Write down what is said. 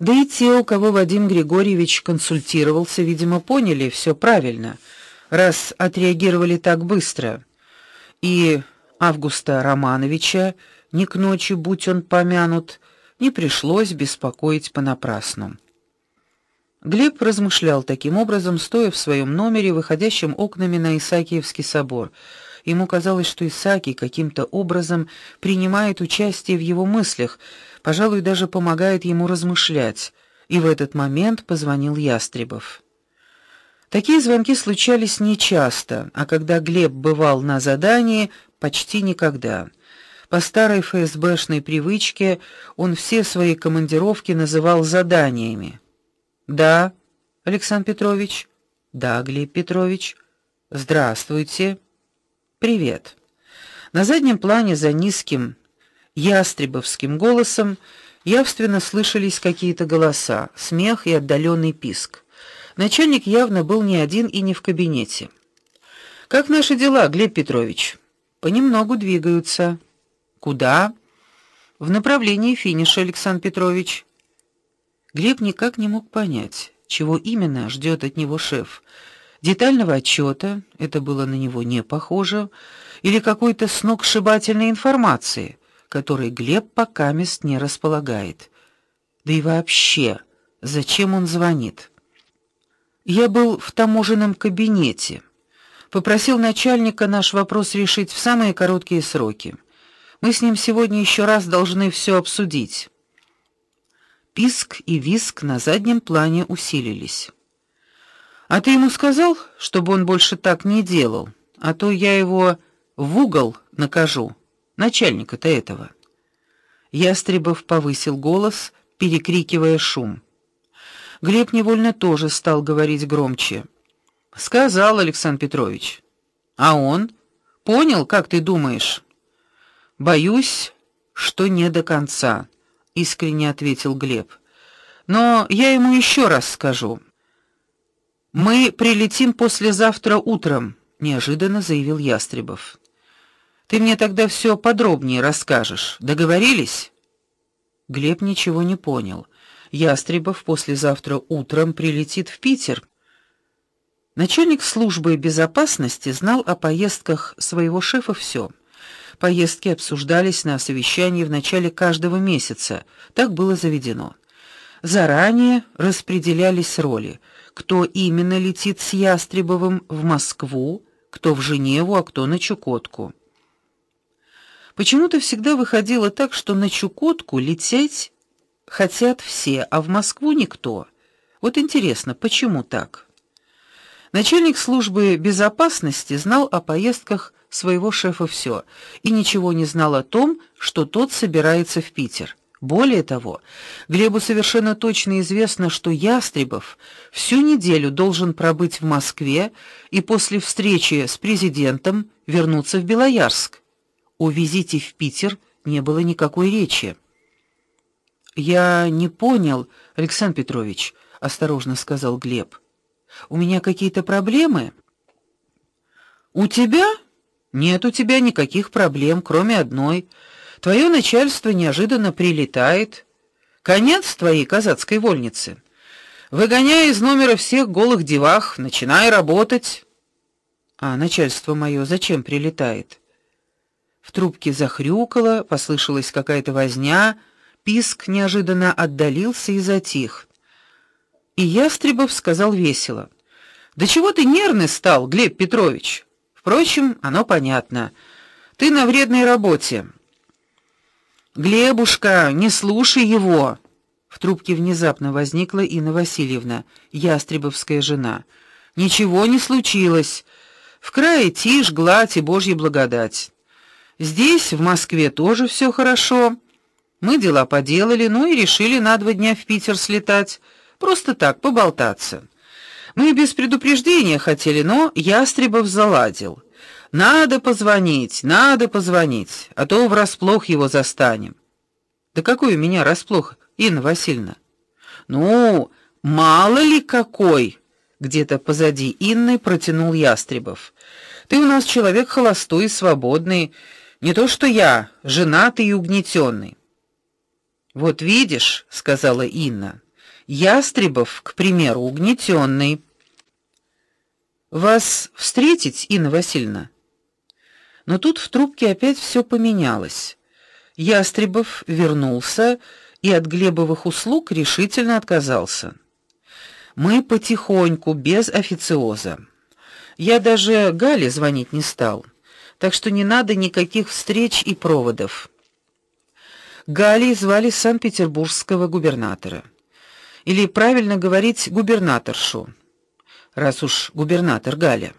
Да и те, у кого Вадим Григорьевич консультировался, видимо, поняли все правильно, раз отреагировали так быстро. И Августа Романовича ни к ночи, будь он помянут, не пришлось беспокоить понапрасну. Глеб размышлял таким образом, стоя в своем номере, выходящем окнами на Исаакиевский собор. Ему казалось, что Исаакий каким-то образом принимает участие в его мыслях, пожалуй, даже помогает ему размышлять. И в этот момент позвонил Ястребов. Такие звонки случались нечасто, а когда Глеб бывал на задании, почти никогда. По старой ФСБшной привычке он все свои командировки называл заданиями. Да, Александр Петрович. Да, Глеб Петрович. Здравствуйте. Привет. На заднем плане за низким ястребовским голосом явственно слышались какие-то голоса, смех и отдаленный писк. Начальник явно был не один и не в кабинете. Как наши дела, Глеб Петрович? Понемногу двигаются. Куда? В направлении финиша, Александр Петрович. Глеб никак не мог понять, чего именно ждет от него шеф. Детального отчета, это было на него не похоже, или какой-то сногсшибательной информации, которой Глеб пока мест не располагает. Да и вообще, зачем он звонит? Я был в таможенном кабинете. Попросил начальника наш вопрос решить в самые короткие сроки. Мы с ним сегодня еще раз должны все обсудить. Писк и визг на заднем плане усилились. А ты ему сказал, чтобы он больше так не делал, а то я его в угол накажу, начальника-то этого. Ястребов повысил голос, перекрикивая шум. Глеб невольно тоже стал говорить громче. Сказал Александр Петрович. А он понял, как ты думаешь? Боюсь, что не до конца искренне ответил Глеб. Но я ему еще раз скажу. Мы прилетим послезавтра утром, неожиданно заявил Ястребов. Ты мне тогда все подробнее расскажешь. Договорились? Глеб ничего не понял. Ястребов послезавтра утром прилетит в Питер. Начальник службы безопасности знал о поездках своего шефа все. Поездки обсуждались на совещании в начале каждого месяца. Так было заведено. Заранее распределялись роли: кто именно летит с Ястребовым в Москву, кто в Женеву, а кто на Чукотку. Почему-то всегда выходило так, что на Чукотку лететь хотят все, а в Москву никто. Вот интересно, почему так? Начальник службы безопасности знал о поездках своего шефа все и ничего не знал о том, что тот собирается в Питер. Более того, Глебу совершенно точно известно, что Ястребов всю неделю должен пробыть в Москве и после встречи с президентом вернуться в Белоярск. О визите в Питер не было никакой речи. Я не понял, Александр Петрович, осторожно сказал Глеб. У меня какие-то проблемы? У тебя? Нет у тебя никаких проблем, кроме одной. Твое начальство неожиданно прилетает. Конец твоей казацкой вольницы. Выгоняй из номера всех голых девах, начинай работать. А начальство мое зачем прилетает? В трубке захрюкало, послышалась какая-то возня, писк неожиданно отдалился и затих. И Ястребов сказал весело: "Да чего ты нервный стал, Глеб Петрович? Впрочем, оно понятно. Ты на вредной работе. Глебушка, не слушай его. В трубке внезапно возникла Инна Васильевна, ястребовская жена. Ничего не случилось. В крае тишь, гладь и Божья благодать. Здесь, в Москве, тоже все хорошо. Мы дела поделали, ну и решили на два дня в Питер слетать, просто так поболтаться. Мы без предупреждения хотели, но Ястребов заладил. Надо позвонить, надо позвонить, а то врасплох его застанем. Да какой у меня расплох, Инна Васильевна? Ну, мало ли какой. Где-то позади Инны протянул Ястребов. Ты у нас человек холостой и свободный, не то что я, женатый и угнетенный. Вот видишь, сказала Инна. Ястребов, к примеру, угнетенный. Вас встретить, Инна Васильевна? Но тут в трубке опять все поменялось. Ястребов вернулся и от Глебовых услуг решительно отказался. Мы потихоньку, без официоза. Я даже Гале звонить не стал. Так что не надо никаких встреч и проводов. Галей звали санкт-петербургского губернатора. Или правильно говорить губернаторшу. Раз уж губернатор Галя.